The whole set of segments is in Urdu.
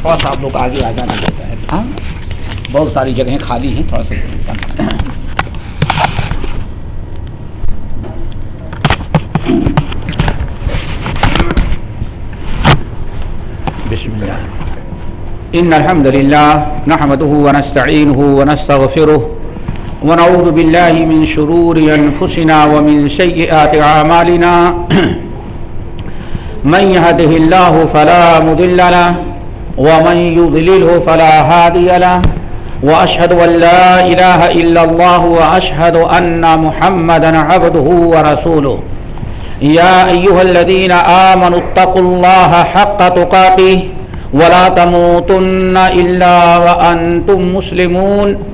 تھوڑا سا آپ لوگ آگے آ جانا چاہتا ہے ہاں؟ بہت ساری جگہیں خالی ہیں، تھوڑا سا بسم الله إن الحمد لله نحمده ونستعينه ونستغفره ونعوذ بالله من شرور أنفسنا ومن سيئات أعمالنا. من يهده الله فلا مضل له، ومن يضلله فلا هادي له. وأشهد أن لا إله إلا الله، وأشهد أن محمدا عبده ورسوله. يا أيها الذين آمنوا اتقوا الله حق تقاته، ولا تموتن إلا وأنتم مسلمون.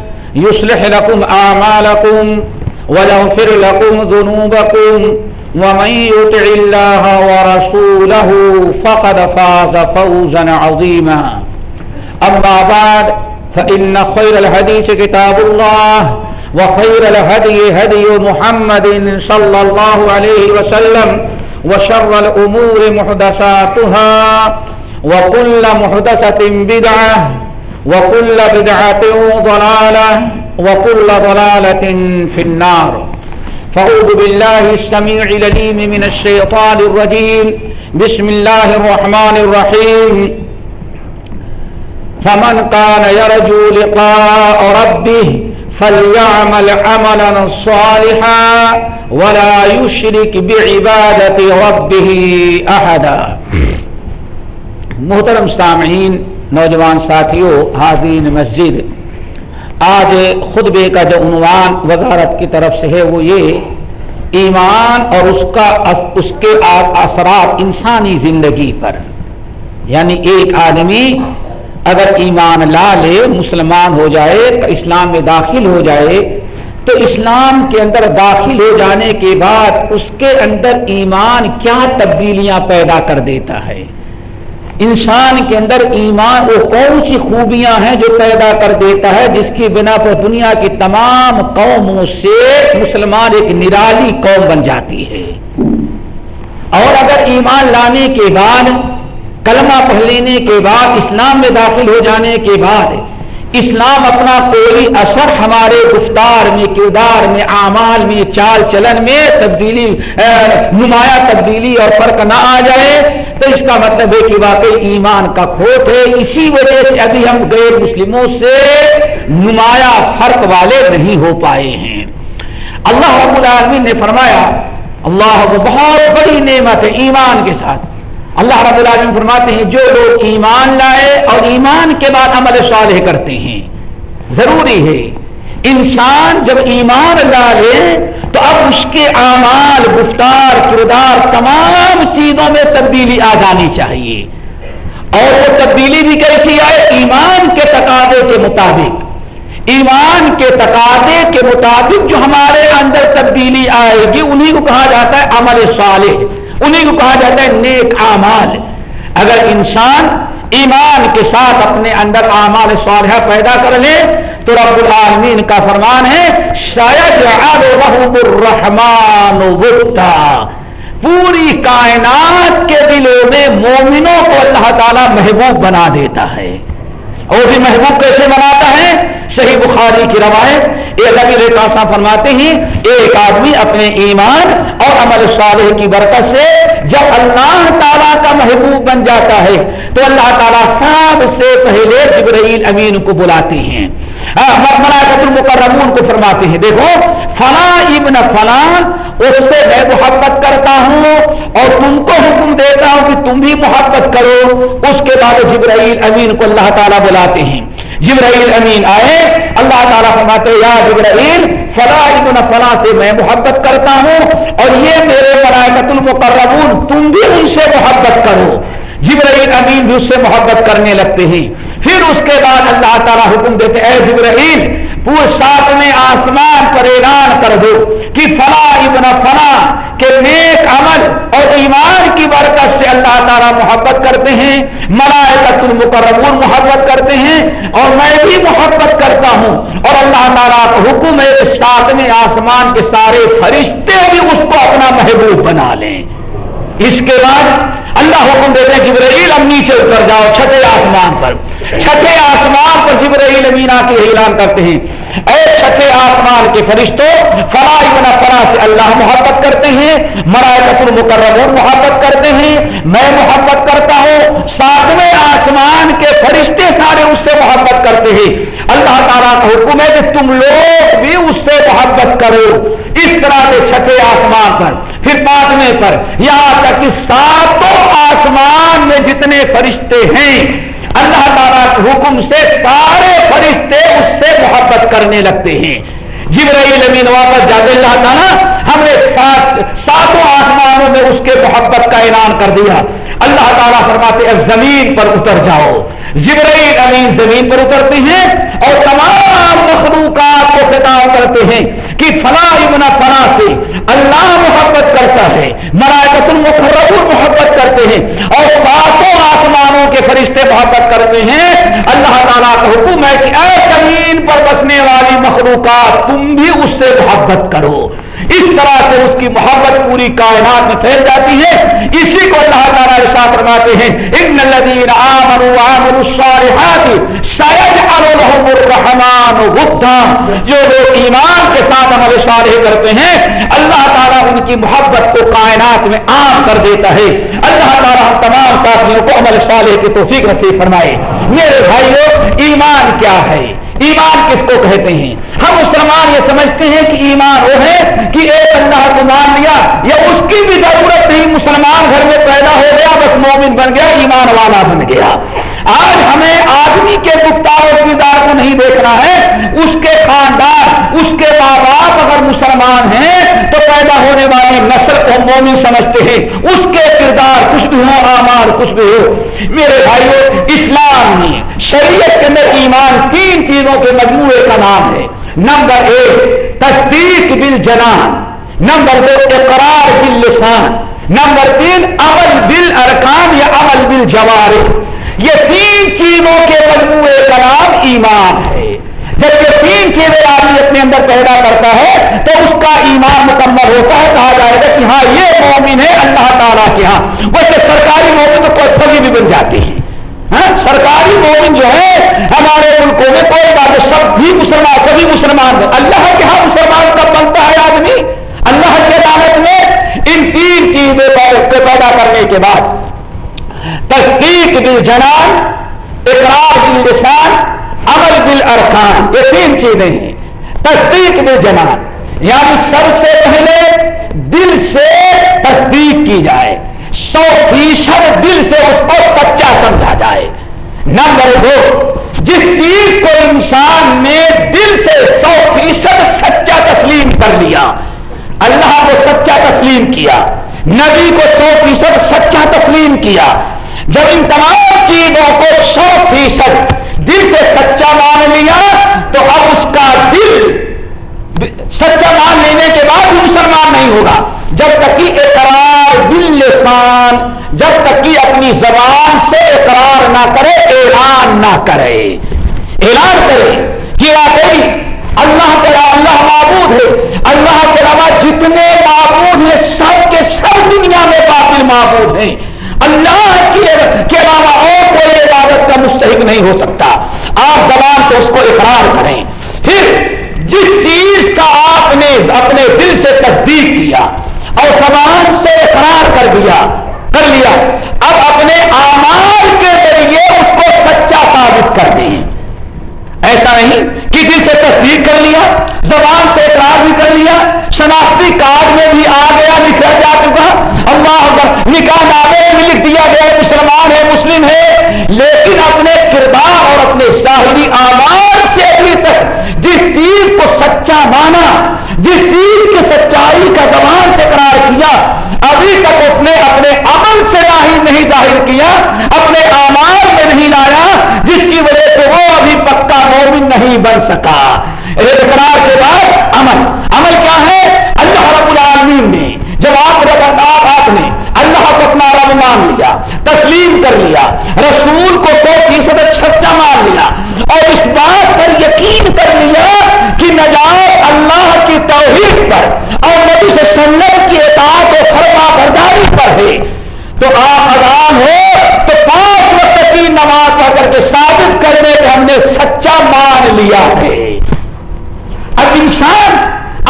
يصلح لكم أعمالكم ويغفر لكم ذنوبكم ومن يطع الله ورسوله فقد فاز فوزا عظيما. أما بعد، فإن خير الحديث كتاب الله وخير الهدي هدي محمد صلى الله عليه وسلم وشر الأمور محدثاتها وكل محدثة بدعة وكل بدعة ضلالة وكل ضلالة في النار فأعوذ بالله السميع العليم من الشيطان الرجيم بسم الله الرحمن الرحيم فمن كان يرجو لقاء ربه فليعمل عملا صالحا ولا يشرك بعبادة ربه أحدا محترم سامعین نوجوان ساتھیوں حاضرین مسجد، آج خطبے کا جو عنوان وزارت کی طرف سے ہے، وہ یہ، ایمان اور اس کا اس کے اثرات انسانی زندگی پر۔ یعنی ایک آدمی اگر ایمان لا لے، مسلمان ہو جائے اسلام میں داخل ہو جائے، تو اسلام کے اندر داخل ہو جانے کے بعد اس کے اندر ایمان کیا تبدیلیاں پیدا کر دیتا ہے؟ انسان کے اندر ایمان، وہ کون سی خوبیاں ہیں جو پیدا کر دیتا ہے، جس کی بنا پر دنیا کی تمام قوموں سے مسلمان ایک نرالی قوم بن جاتی ہے۔ اور اگر ایمان لانے کے بعد، کلمہ پڑھ لینے کے بعد، اسلام میں داخل ہو جانے کے بعد اسلام اپنا کوئی اثر ہمارے گفتار میں، کردار میں، اعمال میں، چال چلن میں تبدیلی نمایاں تبدیلی اور فرق نہ آ جائے۔ تو اس کا مطلب ہے کہ واقعی ایمان کا کھوٹ ہے۔ اسی وجہ سے ابھی ہم غیر مسلموں سے نمایاں فرق والے نہیں ہو پائے ہیں۔ اللہ رب العالمین نے فرمایا، اللہ کو بہت بڑی نعمت ہے ایمان کے ساتھ۔ اللہ رب العالمین فرماتے ہیں، جو لوگ ایمان لائے اور ایمان کے بعد عمل صالح کرتے ہیں، ضروری ہے۔ انسان جب ایمان لا لے تو اب اس کے اعمال، گفتار، کردار تمام چیزوں میں تبدیلی آ جانی چاہیے۔ اور وہ تبدیلی بھی کیسی آئے؟ ایمان کے تقاضے کے مطابق۔ ایمان کے تقاضے کے مطابق جو ہمارے اندر تبدیلی آئے گی انہیں کو کہا جاتا ہے عمل صالح۔ انہیں کو کہا جاتا ہے نیک اعمال۔ اگر انسان ایمان کے ساتھ اپنے اندر اعمال صالحہ پیدا کر لے، تو رب العالمین کا فرمان ہے، شاید الرحمان پوری کائنات کے دلوں میں مومنوں کو اللہ تعالیٰ محبوب بنا دیتا ہے۔ اور بھی محبوب کیسے بناتا ہے؟ صحیح بخاری کی روایت ایک ابھی کاسا فرماتے ہیں، ایک آدمی اپنے ایمان اور عمل صالح کی برکت سے جب اللہ تعالیٰ کا محبوب بن جاتا ہے، تو اللہ تعالیٰ سب سے پہلے جبرائیل امین کو بلاتے ہیں۔ المکرمون کو فرماتے ہیں، دیکھو، فلاں ابن فلان اس سے میں محبت کرتا ہوں اور تم کو حکم دیتا ہوں کہ تم بھی محبت کرو۔ اس کے بعد جبرائیل امین کو اللہ تعالیٰ آتے ہیں۔ جبرائیل امین آئے، اللہ تعالیٰ فرماتے یا جبرائیل، فلا ابن فلا سے میں محبت کرتا ہوں اور یہ میرے ملائکت المقربون، تم بھی ان سے محبت کرو۔ جبرائیل امین بھی اس سے محبت کرنے لگتے ہیں۔ پھر اس کے بعد اللہ تعالیٰ حکم دیتے اے جبرائیل پورے ساتویں آسمان پر اعلان کر دو کہ فلا ابن فلا کے نیک عمل اور ایمان کی برکت سے اللہ تعالیٰ محبت کرتے ہیں ملائکت المقربون محبت کرتے ہیں اور میں بھی محبت کرتا ہوں۔ اور اللہ تعالیٰ کا حکم ہے کہ ساتویں آسمان کے سارے فرشتے بھی اس کو اپنا محبوب بنا لیں۔ اس کے بعد اللہ حکم دیتے ہیں، جبرائیل اب نیچے اتر جاؤ، چھٹے آسمان پر۔ چھٹے آسمان پر جبرائیل امینا کے اعلان کرتے ہیں۔ اے چھٹے آسمان کے فرشتوں فلا ابن فلا سے اللہ محبت کرتے ہیں مرائکت المقربون محبت کرتے ہیں۔ میں محبت کرتا ہوں ساتویں آسمان کے فرشتے سارے اس سے محبت کرتے ہیں۔ اللہ تعالیٰ کا حکم ہے کہ تم لوگ بھی اس سے محبت کرو۔ اس طرح کے چھٹے آسمان پر، پھر پانچویں پر، یہاں تک کہ ساتوں آسمان میں جتنے فرشتے ہیں، اللہ تعالیٰ کے حکم سے سارے فرشتے اس سے محبت کرنے لگتے ہیں۔ جبرائیل امین واپس جاتے اللہ تعالیٰ ہم نے سات ساتوں آسمانوں میں اس کے محبت کا اعلان کر دیا۔ اللہ تعالیٰ فرماتے اب زمین پر اتر جاؤ۔ جبرائیل امین زمین پر اترتے ہیں اور تمام مخلوقات کو خطاب کرتے ہیں کہ فلاں ابن فلاں سے اللہ محبت کرتا ہے مرائکت المقرب محبت کرتے ہیں اور ساتوں آسمانوں کے فرشتے محبت کرتے ہیں۔ اللہ تعالیٰ کا حکم ہے کہ اے زمین پر بسنے والی مخلوقات، تم بھی اس سے محبت کرو۔ اس طرح سے اس کی محبت پوری کائنات میں پھیل جاتی ہے۔ اسی کو اللہ تعالیٰ ارشاد فرماتے ہیں، ان الذين امنوا وعملوا الصالحات سيجعل لهم الرحمن ودا جو لوگ ایمان کے ساتھ عمل صالح کرتے ہیں، اللہ تعالیٰ ان کی محبت کو کائنات میں عام کر دیتا ہے۔ اللہ تعالیٰ ہم تمام ساتھیوں کو عمل صالح کی توفیق نصیب فرمائے۔ میرے بھائیوں ایمان کیا ہے؟ ایمان کس کو کہتے ہیں؟ ہم مسلمان یہ سمجھتے ہیں کہ ایمان وہ ہے کہ ایک اللہ کو مان لیا یا اس کی بھی ضرورت نہیں، مسلمان گھر میں پیدا ہو گیا، بس مومن بن گیا، ایمان والا بن گیا۔ آج ہمیں آدمی کے گفتار اور کردار کو نہیں دیکھنا ہے۔ اس کے خاندان، اس کے ماں باپ اگر مسلمان ہیں تو پیدا ہونے والی نسل کو مومن سمجھتے ہیں۔ اس کے کردار کچھ بھی ہو آمار کچھ بھی ہو۔ میرے بھائیوں اسلام میں شریعت کے اندر ایمان تین چیزوں کے مجموعے کا نام ہے۔ نمبر ایک، تصدیق بل نمبر دو، اقرار بل لسان نمبر تین، عمل بل ارکان یا عمل بل جوار یہ تین چیزوں کے مجموعے کا نام ایمان ہے۔ جب یہ تین چیزیں آدمی اپنے اندر پیدا کرتا ہے، تو اس کا ایمان مکمل ہوتا ہے۔ کہا جائے گا کہ ہاں یہ مومن ہے اللہ تعالیٰ کے ہاں۔ ویسے سرکاری مومن تو کوئی سبھی بھی بن جاتی ہے۔ ہاں سرکاری مومن جو ہے، ہمارے ملکوں میں کوئی بات سب بھی مسلمان، سبھی مسلمان اللہ کے ہاں مسلمان کب بنتا ہے آدمی؟ اللہ کے عدالت میں ان تین چیزیں پیدا کرنے کے بعد۔ تصدیق بل جنان اقرار بل لسان عمل بل ارکان یہ تین چیزیں ہیں۔ تصدیق بل جنان یعنی سب سے پہلے دل سے تصدیق کی جائے۔ سو فیصد دل سے اس کو سچا سمجھا جائے۔ نمبر دو، جس چیز کو انسان نے دل سے سو فیصد سچا تسلیم کر لیا، اللہ کو سچا تسلیم کیا، نبی کو سو فیصد سچا تسلیم کیا جب ان تمام چیزوں کو سو فیصد دل سے سچا مان لیا، تو اب اس کا دل سچا مان لینے کے بعد بھی مسلمان نہیں ہوگا۔ جب تک کہ اقرار بل لسان، جب تک کہ اپنی زبان سے اقرار نہ کرے، اعلان نہ کرے۔ اعلان کرے کہ واقعی اللہ کے اللہ معبود ہے۔ اللہ کے علاوہ جتنے معبود ہیں، سب کے سب دنیا میں باطل معبود ہیں۔ اللہ کے علاوہ اور کوئی عبادت کا مستحق نہیں ہو سکتا۔ آپ زبان سے اس کو اقرار کریں۔ پھر جس چیز کا آپ نے اپنے دل سے تصدیق کیا اور زبان سے اقرار کر دیا، کر لیا، اب اپنے آمال کے ذریعے اس کو سچا ثابت کر دیں ایسا نہیں کہ دل سے تصدیق کر لیا، زبان سے اقرار بھی کر لیا، شناختی کارڈ میں بھی آ گیا، لکھا جا چکا۔ اللہ اکبر، نکاح نامے میں لکھ دیا گیا مسلمان ہے مسلم ہے لیکن اپنے کردار اور اپنے شاہری آواز سے ابھی تک، جس چیز کو سچا مانا، جس چیز کی سچائی کا زبان سے قرار کیا، ابھی تک اس نے اپنے عمل سے ظاہر نہیں ظاہر کیا، اپنے آمار میں نہیں لایا وہ ابھی پکا موبی نہیں بن سکا۔ اقرار کے بعد عمل۔ عمل کیا ہے؟ اللہ رب العالمین نے۔ جب آپ آپ آپ نے اللہ کو اپنا رب مان لیا، تسلیم کر لیا، رسول کو سو فیصد سچا مان لیا، اور اس بات پر یقین کر لیا کہ نجات اللہ کی توحید پر اور نبی سے سنت کی اطاعت و فرما برداری پر ہے۔ تو آپ اذان ہو تو پانچ وقت کی نماز کر کے ثابت کر دے کہ ہم نے سچا مان لیا ہے۔ اب انسان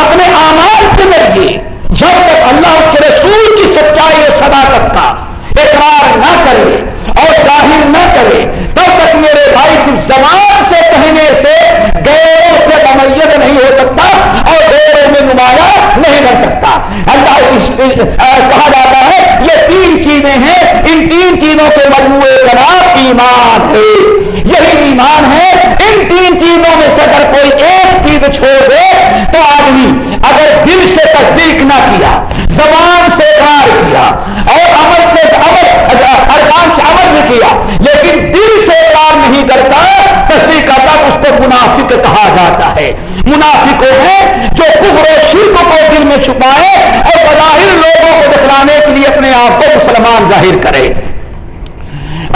اپنے آمال کے ذریعے جب تک اللہ اس کے رسول کی سچائی اور صداقت کا اقرار نہ کرے اور ظاہر نہ کرے، تب تک میرے بھائی صرف زبان سے کہنے سے گیروں سے ممیت نہیں ہو سکتا اور گیروں میں نمایاں نہیں بن سکتا۔ اللہ کہا جاتا ہے تین چیزیں ہیں، ان تین چیزوں کے مجموعے کا نام ایمان ہے۔ یہی ایمان ہے، ان تین چیزوں میں سے اگر کوئی ایک چیز چھوڑ دے تو آدمی اگر دل سے تصدیق نہ کیا، زبان سے اقرار کیا، اور عمل سے عمل، ارکان سے عمل بھی کیا، لیکن دل سے اقرار نہیں کرتا، تصدیق کرتا اس کو منافق کہا جاتا ہے۔ منافق وہ ہے جو کفر و شرک کو دل میں چھپائے لوگوں کے لیے اپنے آپ کو مسلمان ظاہر کرے۔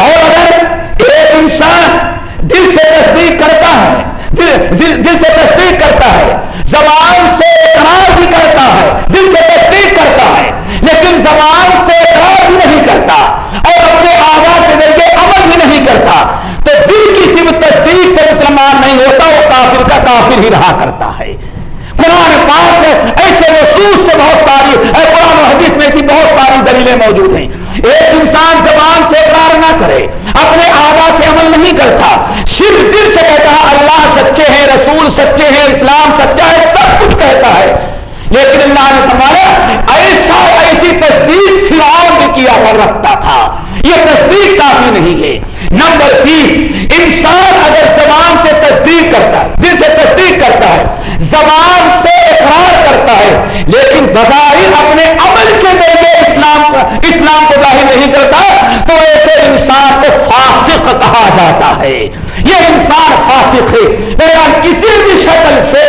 اور اگر ایک انسان دل سے تصدیق کرتا ہے دل, دل, دل سے تصدیق کرتا ہے زبان سے اقرار بھی کرتا ہے دل سے تصدیق کرتا ہے لیکن زبان سے اقرار بھی نہیں کرتا اور اپنے آواز کے ذریعے عمل بھی نہیں کرتا تو دل کی صرف تصدیق سے مسلمان نہیں ہوتا وہ کافر کا کافر ہی رہا کرتا ہے۔ قرآن پاک ایسے محسوس سے بہت ساری قرآن و حدیث میں کی بہت ساری دلیلیں موجود ہیں۔ ایک انسان زبان سے اقرار نہ کرے، اپنے آواز سے عمل نہیں کرتا۔ صرف دل سے کہتا اللہ سچے ہیں، رسول سچے ہیں، اسلام سچا ہے، سب کچھ کہتا ہے۔ لیکن اللہ نے فرمایا، ایسا ایسی تصدیق فرعون نے کیا کر رکھتا تھا۔ یہ تصدیق کافی نہیں ہے۔ نمبر تین، انسان اگر زبان سے تصدیق کرتا ہے، دل سے تصدیق کرتا ہے، زبان سے اقرار کرتا ہے، لیکن بظاہر اپنے عمل کے ذریعے اسلام اسلام کو ظاہر نہیں کرتا، تو ایسے انسان کو فاسق کہا جاتا ہے۔ یہ انسان فاسق ہے۔ میرا کسی بھی شکل سے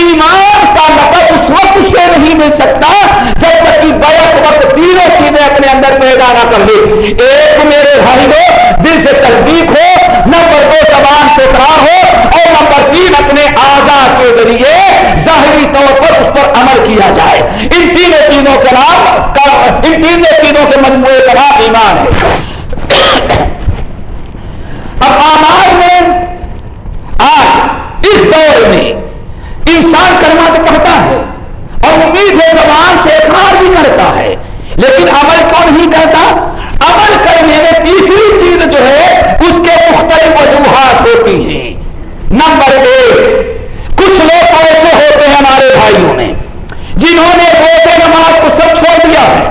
ایمان کا لقب اس وقت سے نہیں مل سکتا، جب تک کہ بیک وقت تینوں چیزیں اپنے اندر پیدا نہ کر لے۔ ایک میرے بھائی کو دل سے تصدیق ہو، نہ نمبر دو زبان سے اقرار ہو تین اپنے آزاد کے ذریعے ظاہری طور پر اس پر عمل کیا جائے۔ ان تینوں چیزوں کے نام ان تینوں چیزوں کے مجموعے کا نام ایمان ہے۔ اب آمار میں آج اس دور میں انسان کرنا تو پڑتا ہے اور امید ہے زبان سے اقرار بھی کرتا ہے، لیکن عمل کو نہیں کرتا؟ عمل کرنے میں تیسری چیز جو ہے، اس کے مختلف وجوہات ہوتی ہیں۔ نمبر ایک، کچھ لوگ ایسے ہوتے ہیں ہمارے بھائیوں نے، جنہوں نے روزے نماز کو سب چھوڑ دیا ہے،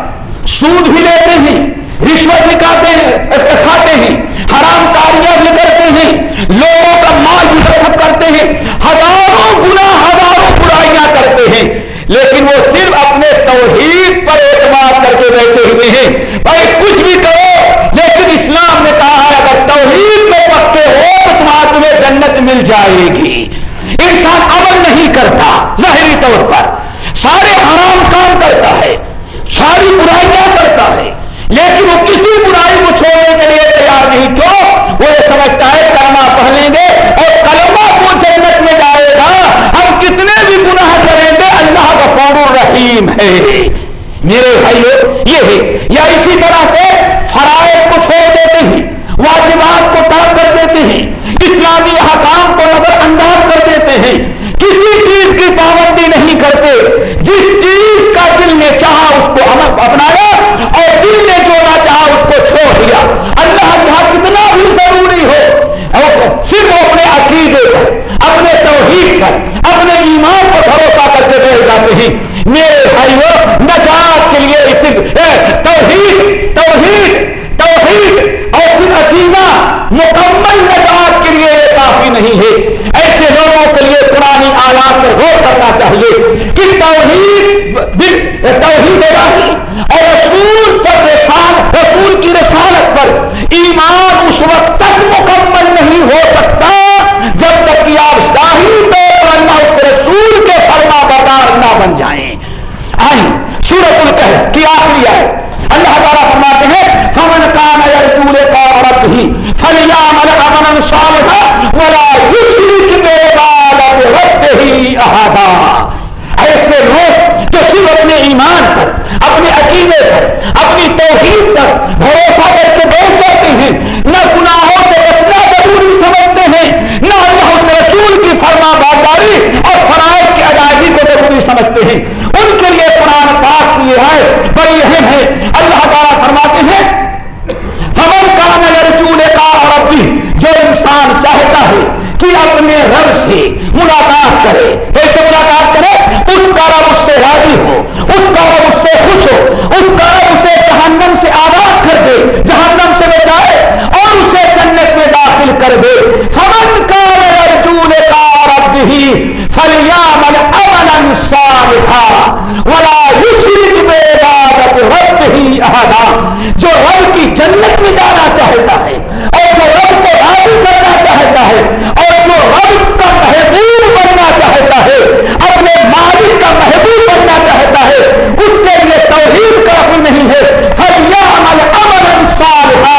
سود بھی لیتے ہیں، رشوت بھی کھاتے ہیں کھاتے ہیں، حرام کاریاں بھی کرتے ہیں، لوگوں کا مال بھی سب کرتے ہیں، ہزاروں گنا ہزاروں برائیاں کرتے ہیں، لیکن وہ صرف اپنے توحید پر اعتماد کر کے بیٹھے ہوئے ہیں بھائی کچھ بھی کرو لیکن اسلام نے کہا ہے اگر توحید میں پکے ہو تو تمہارا تمہیں جنت مل جائے گی انسان عمل نہیں کرتا ظاہری طور پر سارے حرام کام کرتا ہے، ساری برائیاں کرتا ہے، لیکن وہ کسی برائی کو چھوڑنے کے لیے تیار نہیں کیوں وہ یہ سمجھتا ہے کلمہ پڑھ گے اور کلمہ کو جنت میں جائے گا۔ ہم کتنے بھی گناہ کریں گے، اللہ کا فور الرحیم ہے۔ میرے بھائی یہ ہے، یا اسی طرح سے فرائض کو چھوڑ دیتے ہیں واجبات کو ترک کر دیتے ہیں اسلامی حکام کو نظر انداز کر دیتے ہیں کسی چیز کی پابندی نہیں کرتے جس چیز کا دل نے چاہا اس کو اپنایا اور دل نے جو نہ چاہا اس کو چھوڑ دیا اللہ جہاں کتنا بھی ضروری ہو صرف اپنے عقیدے پر اپنے توحید پر اپنے ایمان پر بھروسہ کر کے بیٹھ جاتے ہیں میرے بھائیو نجات کے لیے صرف توحید توحید توحید۔ اور پھر عقیدہ، مکمل نجات کے لیے یہ کافی نہیں ہے۔ ایسے لوگوں کے لیے پرانی آلات پر غور کرنا چاہیے کہ توحید توحید راہی اور رسول پر رسال رسول کی رسالت پر ایمان اس وقت تک مکمل نہیں ہو سکتا۔ بن جائیں۔ آئی سورت القہ کی آخری ہے اللہ تعالیٰ فرماتے ہیں، فمن کان یرجو لقاء ربه فلیعمل عملا صالحا ولا یشرک بعبادت ربه احدا ایسے لوگ جو صرف اپنے ایمان پر، اپنے عقیدے پر، اپنی توحید پر بھروسہ کر کے بیٹھ جاتے ہیں۔ نہ گناہوں سے بچنا ضروری سمجھتے ہیں، نہ اللہ اس رسول کی فرما بازاری اور فرائض کی ادائیگی کو ضروری سمجھتے ہیں۔ ان کے لیے قرآن پاک کی رائے بڑی اہم ہے۔ اللہ تعالیٰ فرماتے ہیں، فمن کا نظر چولے کا اور جو انسان چاہتا ہے کہ اپنے رب سے ملاقات کرے کیسے ملاقات کرے، اس کا رب اس سے راضی ہو، اس کا رب اس سے خوش ہو، اس کا رب اسے جہنم سے آزاد کر دے جہنم سے بچائے اور اسے جنت میں داخل کر دے فمن کا ارجون کا رب ہی فلیا من امن صالحا ولا یشرک بعبادت رب جو رب کی جنت میں جانا چاہتا ہے اور جو رب کو راضی کرنا چاہتا ہے اور جو رب کا محبوب بننا چاہتا ہے، اپنے مالک کا محبوب بننا چاہتا ہے، اس کے لیے توحید کافی نہیں ہے۔ فریا عمل امن صالحہ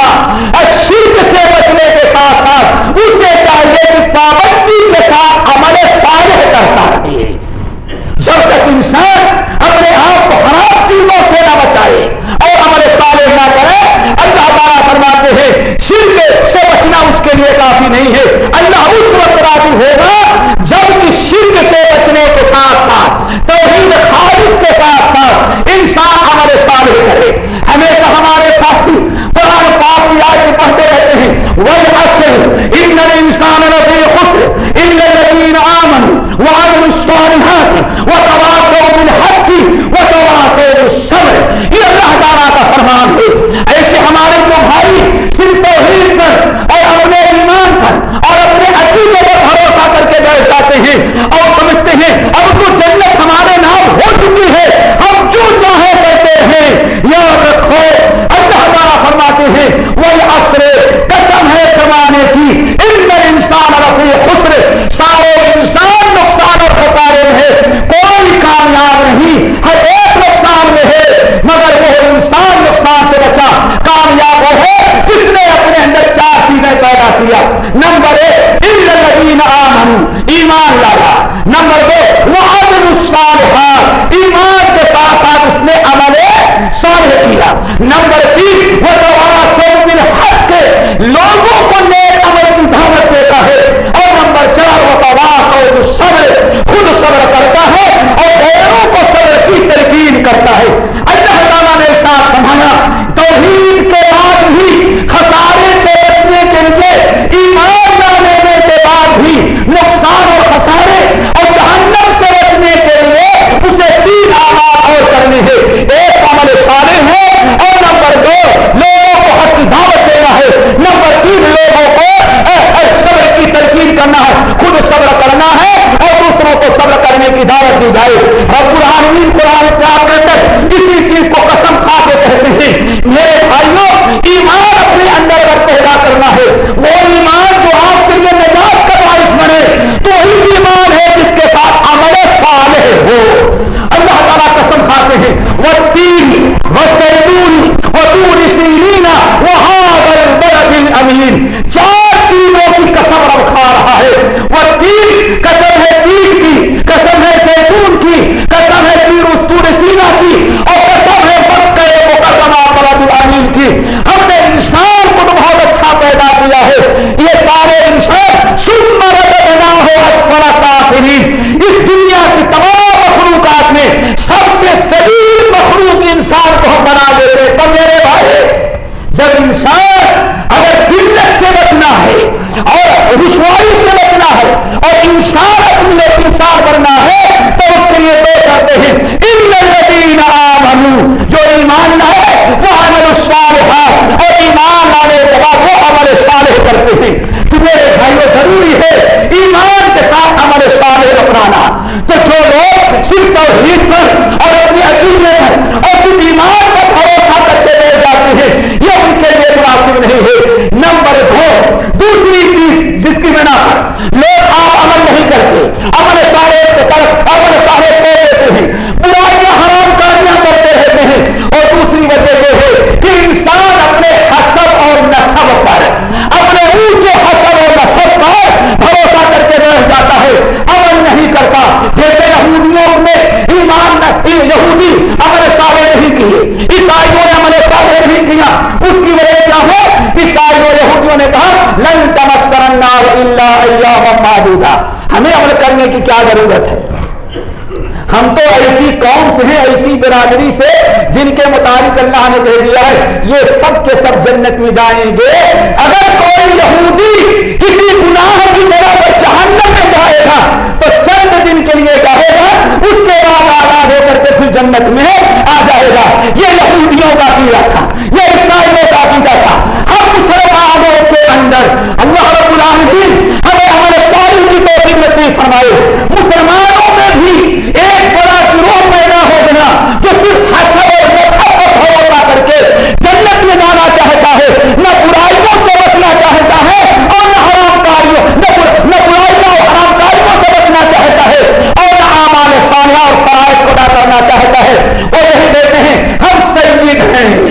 شرک سے بچنے کے ساتھ ساتھ، اسے چاہیے کہ پابندی کے ساتھ عمل صالح کرتا رہے جب تک انسان اپنے آپ کو خراب چیزوں سے نہ بچائے اور عمل صالح نہ کرے اللہ تعالیٰ فرماتے ہیں شرک سے بچنا اس راضی نہیں ہے۔ اللہ اس وقت راضی ہوگا جبکہ شرک سے بچنے کے ساتھ ساتھ، توحید خالص کے ساتھ ساتھ انسان ہمارے صالح کرے ہمیشہ ہمارے ساتھی قرآن پاک کی آج پڑھتے رہتے ہیں۔ وہی اصل ان انسان رفیع خسر، ان الذين امنوا الصالحات وتواصوا بالحق وتواصوا بالصبر یہ اللہ تعالیٰ کا فرمان ہے ایسے ہمارے جو بھائی صرف توحید پر اور اپنے ایمان پر اور اپنے عقیدے پر بھروسہ کر کے بیٹھ جاتے ہیں اور سمجھتے ہیں اب تو جنت ہمارے نام ہو چکی ہے ہم جو چاہے کرتے ہیں یاد رکھو اللہ تعالیٰ فرماتے ہیں وہ اثر قسم ہے زمانے کی ان انسان رفیع خسر سارے انسان نقصان اور خسارے میں ہے کوئی کامیاب نہیں ہر ایک نقصان میں ہے مگر وہ انسان نقصان سے بچا کامیاب وہ ہے جس نے اپنے اندر چار چیزیں پیدا کیا نمبر ایک الذین آمنوا ایمان لایا۔ نمبر دو وعمل الصالحات۔ ایمان کے ساتھ ساتھ اس نے عمل صالح کیا۔ نمبر تین، وہ دوبارہ سو بالحق لوگوں کو نیک عمل کی دعوت دیتا ہے۔ اور نمبر چار، وہ تواس اور صبر، خود صبر کرتا ہے اور غیروں کو صبر کی ترکین کرتا ہے اللہ تعالیٰ نے ساتھ سمجھایا توحید کے بعد بھی خسارے سے بچنے کے لیے ایمان نہ لینے کے بعد بھی نقصان اور خسارے اور جہنم سے بچنے کے لیے اسے تین آغاز اور کرنے ہیں ایک عمل صالح ہے اور نمبر دو لوگوں کو حق کی دعوت دینا ہے نمبر تین لوگوں کو صبر کی ترکیب کرنا ہے خود صبر کرنا ہے اور دوسروں کو صبر کرنے کی دعوت دی جائے اور قرآن قرآن پیار کر کر اسی چیز کو قسم کھا کے کہتے ہیں میرے بھائیوں ایمان اپنے اندر اگر پیدا کرنا ہے وہ ایمان جو آپ کے لیے نجات کا باعث بنے تو وہی ایمان ہے جس کے ساتھ عمل صالح ہو اللہ تعالیٰ قسم کھاتے ہیں وہ تین وہ سیدون وہ دور سیرینا وہ ہاں امین چار چیزوں کی قسم رب کھا رہا ہے وہ تین قسم ہے تین کی قسم ہے زیتون کی قسم ہے تیر اس تور سینا کی اور قسم ہے مکہ مکرمہ بلد الامین کی ہم نے انسان کو تو بہت اچھا پیدا کیا ہے یہ سارے انسان سن رددنا ہو اسفل سافرین اس دنیا کی تمام مخلوقات میں سب سے شدید مخلوق انسان کو ہم بنا دیتے تب میرے بھائی، جب انسان اگر ذلت سے بچنا ہے اور رسوائی سے بچنا ہے اور انسان اپنے انسان بننا ہے، تو اس کے لیے دو کرتے ہیں۔ الذین آمنوا، جو ایمان لائے، وہ عمل الصالحات اور ایمان لانے کے بعد وہ عمل صالح کرتے ہیں۔ تو میرے بھائیوں ضروری ہے، ایمان ہے، نمبر دو دوسری چیز جس کی بنا پر لوگ آپ عمل نہیں کرتے، عمل سارے طرف، عمل سارے کر لیتے ہیں۔ برائیاں حرام کاریاں کرتے رہتے ہیں۔ اور دوسری وجہ یہ ہے کہ انسان اپنے حسب اور نصب پر، اپنے اونچے حسب اور نصب پر بھروسہ کر کے بیٹھ جاتا ہے۔ عمل نہیں کرتا۔ جیسے یہودیوں نے ایمان یہودی عمل سارے نہیں کیے، عیسائیوں نے عمل سارے نہیں کیا۔ اس کی رسولوں نے کہا، لن النار الا ایاما ہمیں عمل کرنے کی کیا ضرورت ہے؟ ہم تو ایسی قوم سے ہیں، ایسی برادری سے، جن کے مطابق اللہ نے کہہ دیا ہے، یہ سب کے سب جنت میں جائیں گے۔ اگر کوئی یہودی کسی گناہ کی جگہ پر جہنم میں جائے گا، تو چند دن کے لیے جائے گا، اس کے بعد آزاد ہو کر کے پھر جنت میں آ جائے گا۔ یہ یہودیوں کا عقیدہ تھا، یہ عیسائیوں کا عقیدہ تھا۔ تشریف فرمائے مسلمانوں میں بھی ایک بڑا گروہ پیدا ہو گیا جو صرف حسب اور مذہب کو بھروسہ کر کے جنت میں جانا چاہتا ہے، نہ برائیوں سے بچنا چاہتا ہے اور نہ حرام کاریوں نہ برائیوں اور حرام کاریوں سے بچنا چاہتا ہے۔ اور نہ آمان سانیہ اور فرائض ادا کرنا چاہتا ہے۔ وہ یہی کہتے ہیں، ہم سید ہیں۔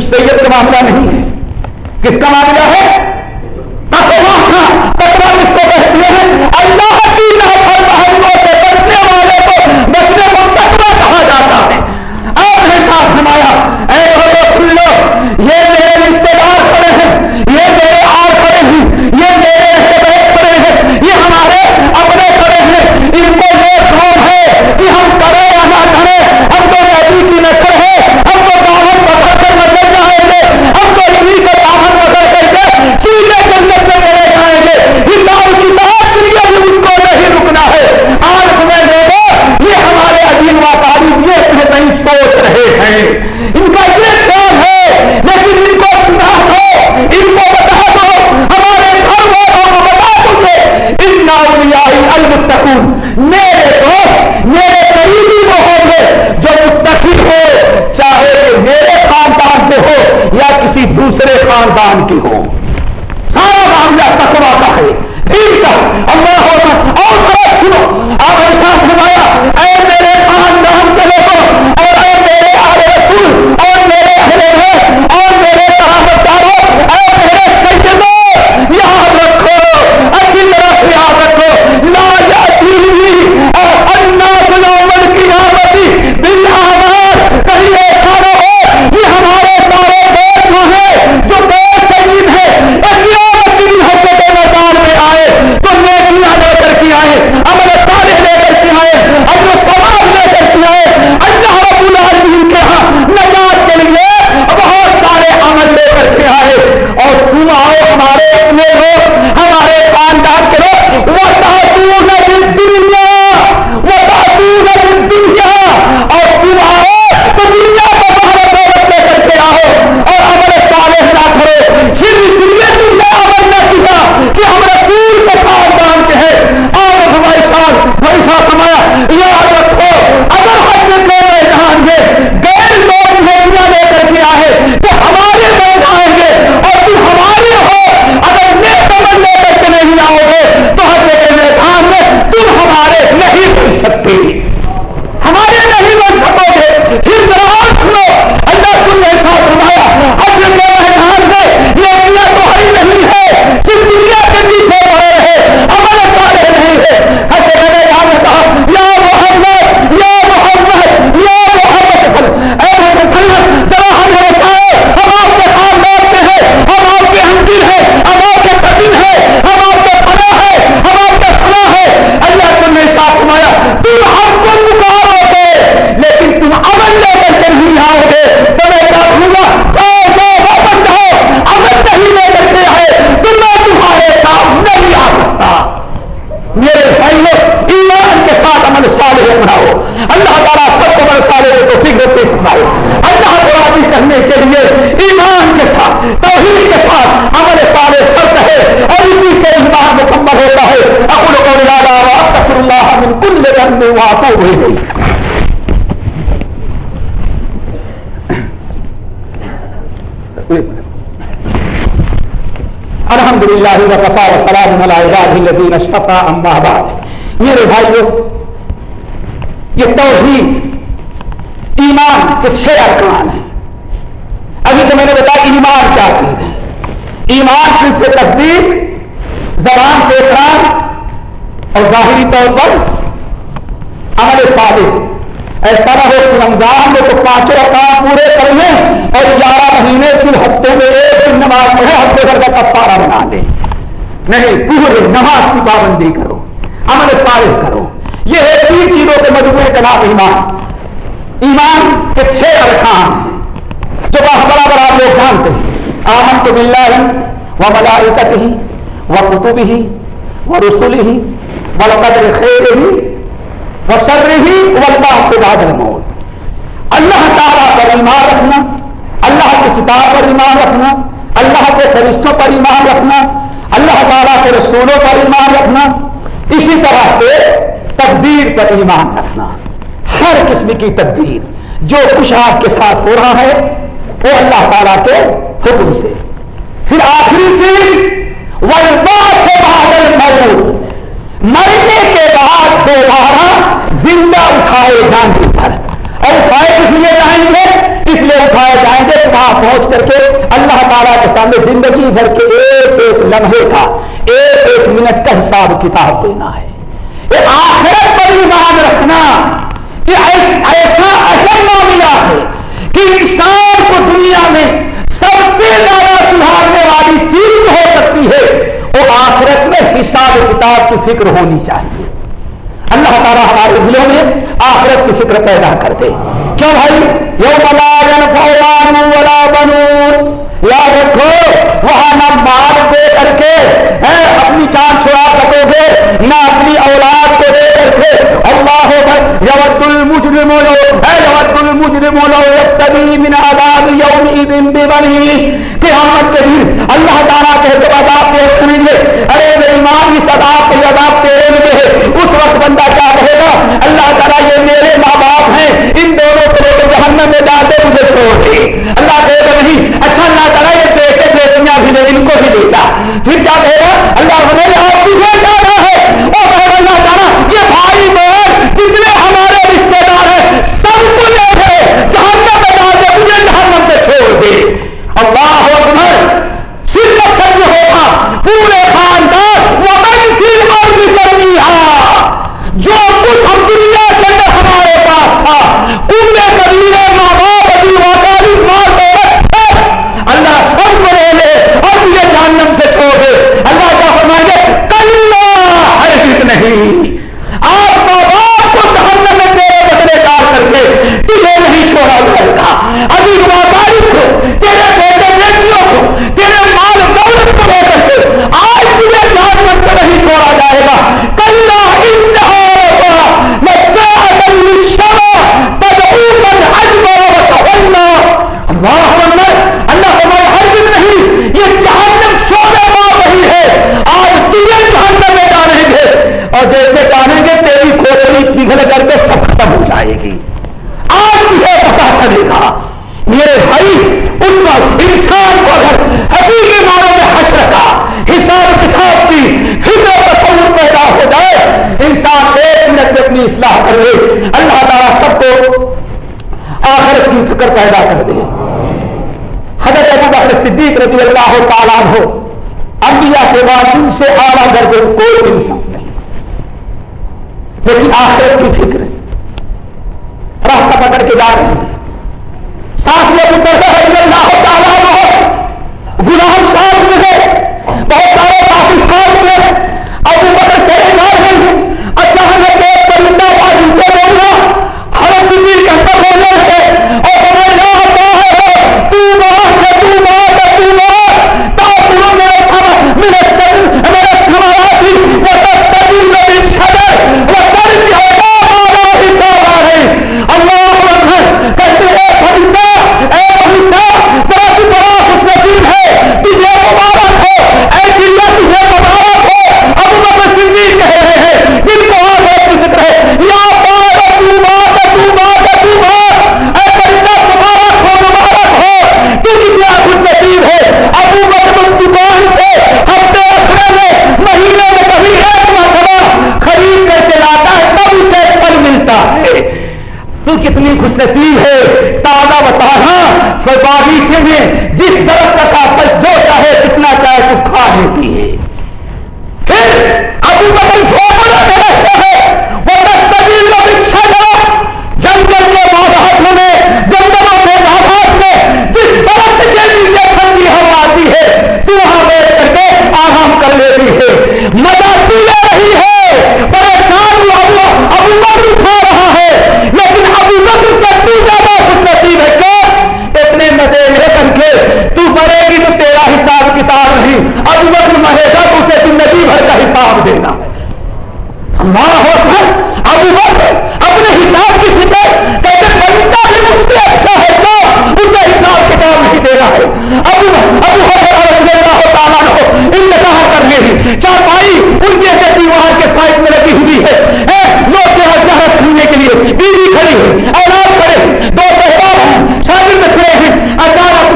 سید کا معاملہ نہیں ہے۔ کس کا معاملہ ہے؟ للہ وقفا وسلام علی عباد الذین اصطفى اما بعد۔ میرے بھائیوں، یہ توحید، ایمان کے چھ ارکان ہیں۔ ابھی تو میں نے بتایا ایمان کیا چیز ہے۔ ایمان کی سے تصدیق، زبان سے اقرار اور ظاہری طور پر عمل صالح۔ ایسا نہ ہو کہ رمضان میں تو پانچوں رقام پورے کر لیں اور گیارہ مہینے صرف ہفتے میں ایک دن نماز پڑھے ہفتے بھر کا کفارہ بنا۔ نہیں، پورے نماز کی پابندی کرو، عمل صالح کرو۔ یہ ہے تین چیزوں کے مجموعے کا نام ایمان۔ ایمان کے چھ ارکان ہیں، جو بڑا آپ لوگ جانتے ہیں۔ آمن تو بلّہ ہی وہ ملائکت ہی وہ کتب ہی وہ رسول ہی وہ قدر خیر ہی وہ شر ہی اللہ سے اللہ تعالیٰ پر ایمان رکھنا، اللہ کی کتاب پر ایمان رکھنا، اللہ کے فرشتوں پر ایمان رکھنا اللہ تعالیٰ کے رسولوں پر ایمان رکھنا، اسی طرح سے تقدیر پر ایمان رکھنا۔ ہر قسم کی تقدیر جو کچھ آپ کے ساتھ ہو رہا ہے، وہ اللہ تعالیٰ کے حکم سے۔ پھر آخری چیز والبعث مرنے کے بعد دوبارہ زندہ اٹھائے جانے پر۔ اور اٹھائے کس لیے جائیں گے؟ اس لیے اٹھائے جائیں گے وہاں پہنچ کر کے اللہ تعالیٰ کے سامنے زندگی بھر کے ایک ایک لمحے کا، ایک ایک منٹ کا حساب کتاب دینا ہے۔ یہ آخرت پر ایمان رکھنا کہ ایسا اہم معاملہ ہے کہ انسان کو دنیا میں سب سے زیادہ سدھارنے والی چیز ہو سکتی ہے، وہ آخرت میں حساب کتاب کی فکر ہونی چاہیے۔ اللہ تعالیٰ ہمارے دلوں میں آخرت کی فکر پیدا کر دے۔ کیوں بھائی؟ یاد رکھو، وہاں نہ مال دے کر کے اپنی جان چھڑا سکو گے، نہ اپنی اولاد تھے اللہ یود المجرم لو۔ اے یود المجرم لو۔ یفتدی من عذاب یوم اذن ببنی۔ قیامت کے دن اللہ تعالیٰ کہتے عذاب پیش کریں گے ارے بے ایمان، اس عذاب کے عذاب تیرے لیے ہے۔ اس وقت بندہ کیا کہے گا؟ اللہ تعالیٰ، یہ میرے ماں باپ ہیں۔ ان دونوں کو لے کے جہنم میں ڈال دے، مجھے چھوڑ دے۔ اللہ کہے گا نہیں۔ اچھا اللہ تعالیٰ، یہ بیٹے بیٹیاں بھی نے ان کو بھی بیچا۔ پھر کیا کہے گا؟ اللہ ہمیں اور کچھ پورے خاندان وطن سی اور نکلنی جو کچھ ہم دنیا کے اندر ہمارے پاس تھا کم قبیلے ماں باپ ابھی واقعی ماں بیرت اللہ سب بڑے لے اور مجھے جہنم سے چھوڑ دے۔ اللہ کا فرمائیں گے کل ہرگز نہیں۔ مل کر کے سب ختم ہو جائے گی۔ آج مجھے پتا چلے گا۔ میرے بھائی ان کا انسان کو اگر حقیقی معنوں میں ہنس رکھا حساب کتاب کی فکر تصور پیدا ہو جائے، انسان ایک منٹ میں اپنی اصلاح کر لے۔ اللہ تعالیٰ سب کو آخر کی فکر پیدا کر دے۔ حضرت ابو بکر صدیق رضی اللہ تعالیٰ ہو انبیاء کے بعد ان سے آلہ درجے کوئی انسان لیکن آخرت کی فکر راستہ پکڑ کے جا رہے ہیں۔ ساتھ میں رضی اللہ تعالیٰ ہو صاحب میں ہے بہت سارے کافی صاحب میں ابو بکر چلے جا رہے ہیں اچانک ایک پرندہ بازی سے بولنا ہر صدیق کے اندر بولنے سے اور سمجھ رہا ہے تو بات ہے تو بات ہے تو بات تاثر میرے خبر میرے سب میرے سماواتی وہ تستقیل میری شدر وہ ترجیح اللہ اکبر کہتے ہیں پرندہ اے پرندہ ذرا تو بڑا خوش نصیب ہے تجھے مبارک ہو اے چڑیا تجھے مبارک ہو ابو بکر صدیق کہہ رہے ہیں جن کو آخرت کی فکر ہے یا بار تو بات تو بات تو بات اے پرندہ مبارک ہو مبارک ہو تو کتنا خوش نصیب ہے ابو بکر دکان سے ہفتے اشرے میں مہینے میں کبھی ایک مرتبہ خرید کر کے لاتا ہے تب اسے پھل ملتا ہے تو کتنی خوش نصیب ہے، تازہ بتانا باغیچے میں جس درخت کا جو چاہے، کتنا چاہے تو کھا لیتی ہے پھر ابو بکر جھوپڑے میں رہتے ہیں وہ دستگیر کا رکشا جنگل کے باغات میں جنگلوں کے باغات میں جس درخت کے نیچے ٹھنڈی ہوا آتی ہے تو وہاں بیٹھ کر کے آرام کر لیتی ہے مزہ پی لے رہی ہے پریشان ابو ابو بکر اٹھا رہا ہے لیکن ابو بکر سے تو زیادہ خوش نصیب ہے کہ اتنے مزے لے کر کے تو مرے گی تو تیرا حساب کتاب نہیں ابو بکر مرے گا تو اسے زندگی بھر کا حساب دینا اللہ اکبر ابو بکر اپنے حساب کی فکر کہتے پرندہ بھی مجھ سے اچھا ہے تو اسے حساب کتاب نہیں دینا ہے ابو ابو رضی اللہ تعالیٰ کو انتظار کر رہے ہیں چار بھائی ان کے دیوار کے سائڈ میں لگی ہوئی ہے لوگ کے ہاتھ زہرت کھلنے کے لیے بیوی کھڑی ہے اولاد کھڑے دو تہوار ہیں شادی میں کھڑے ہیں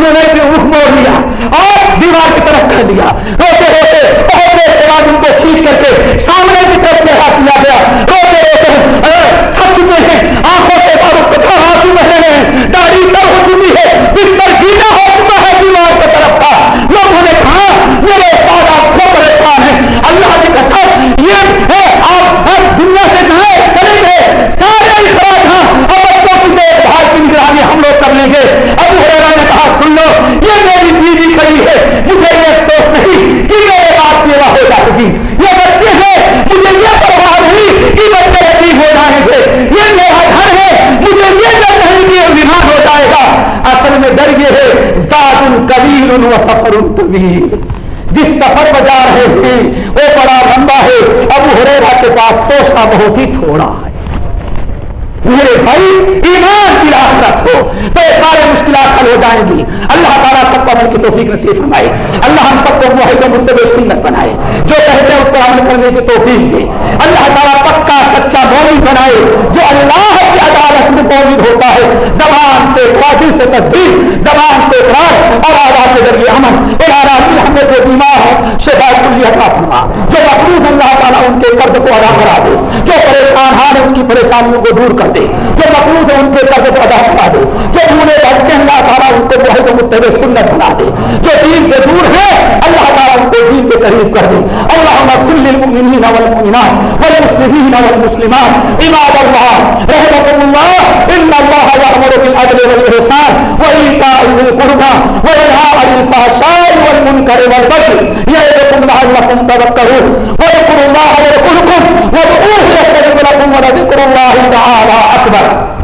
نے انہوں رخ موڑ لیا اور دیوار کی طرف کر دیا روتے روتے بہت دیر کے بعد ان کو کھینچ کر کے سامنے کی طرف چہرہ کیا گیا روتے روتے تھک چکے ہیں آنکھوں سے بارو آنسو بہ رہے ہیں داڑھی تر ہو چکی ہے بستر گیلا ہو چکا ہے دیوار کی طرف کا لوگوں نے کہا میرے استاد آپ کو پریشان ہیں اللہ کی قسم یہ ہے آپ ہر دنیا سے کہاں چلیں گے سارے اخراج ہاں اور بچوں کی دیکھ بھال کی نگرانی ہم لوگ کر لیں گے ابو ہریرا نے کہا سن لو یہ میری بیوی کھڑی ہے مجھے یہ افسوس نہیں کہ میرے بات پیدا ہو جائے گی یہ بچے ہیں مجھے یہ پرواہ نہیں کہ بچے یتیم ہو جائیں گے یہ میرا گھر ہے مجھے یہ ڈر نہیں کہ یہ بیمار ہو جائے گا اصل میں ڈر یہ ہے زاد کبیر و سفر طویل جس سفر میں جا رہے ہیں وہ بڑا لمبا ہے۔ ابو ہریرا کے پاس توشا بہت ہی تھوڑا ہے۔ میرے بھائی، ایمان کی راہ رکھو تو یہ سارے مشکلات حل ہو جائیں گی۔ اللہ تعالیٰ سب کو عمل کی توفیق نصیب فرمائے۔ اللہ ہم سب کو معاہد و مرتب سنت بنائے۔ جو کہتے ہیں اس پر عمل کرنے کی توفیق دے۔ اللہ تعالیٰ پکا، سچا مومن بنائے۔ جو اللہ کی عدالت میں مومن ہوتا ہے، زبان سے قادر سے تصدیق، زبان سے اقرار اور آواز کے ذریعے عمل ارادہ کی ہم جو بیمار ہو عطا فرما۔ جو مقروض اللہ تعالیٰ ان کے قرض کو ادا کرا دے، جو پریشان ہار ان کی پریشانیوں کو دور کر دے، جو مقروض ہے ان کے قرض کو ادا کرا دے، جو بھولے بھٹکے اللہ تعالیٰ ان کو جو ہے متبع سنت بنا دے۔ جو دین سے دور ہے، اللہ تعالیٰ ان کو دین کے قریب کر دے۔ اللہ مغفر والمؤمنات والمسلمین والمسلمات۔ عباد اللہ رحمكم الله ان الله يأمر بالعدل والإحسان وإيتاء ذي القربى وينهى عن الفحشاء والمنكر والبغي يعظكم لعلكم تذكرون واذكروا الله يذكركم وادعوه يستجب لكم ولذكر الله تعالى أكبر